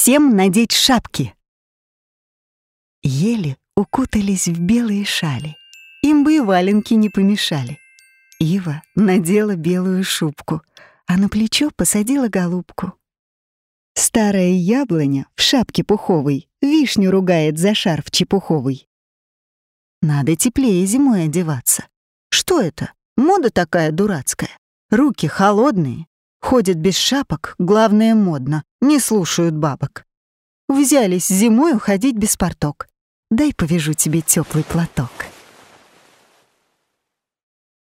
Всем надеть шапки!» Ели укутались в белые шали. Им бы и валенки не помешали. Ива надела белую шубку, а на плечо посадила голубку. Старая яблоня в шапке пуховой вишню ругает за шарф чепуховый. Надо теплее зимой одеваться. Что это? Мода такая дурацкая. Руки холодные, ходят без шапок, главное модно, не слушают бабок. Взялись зимой уходить без порток. Дай повяжу тебе теплый платок.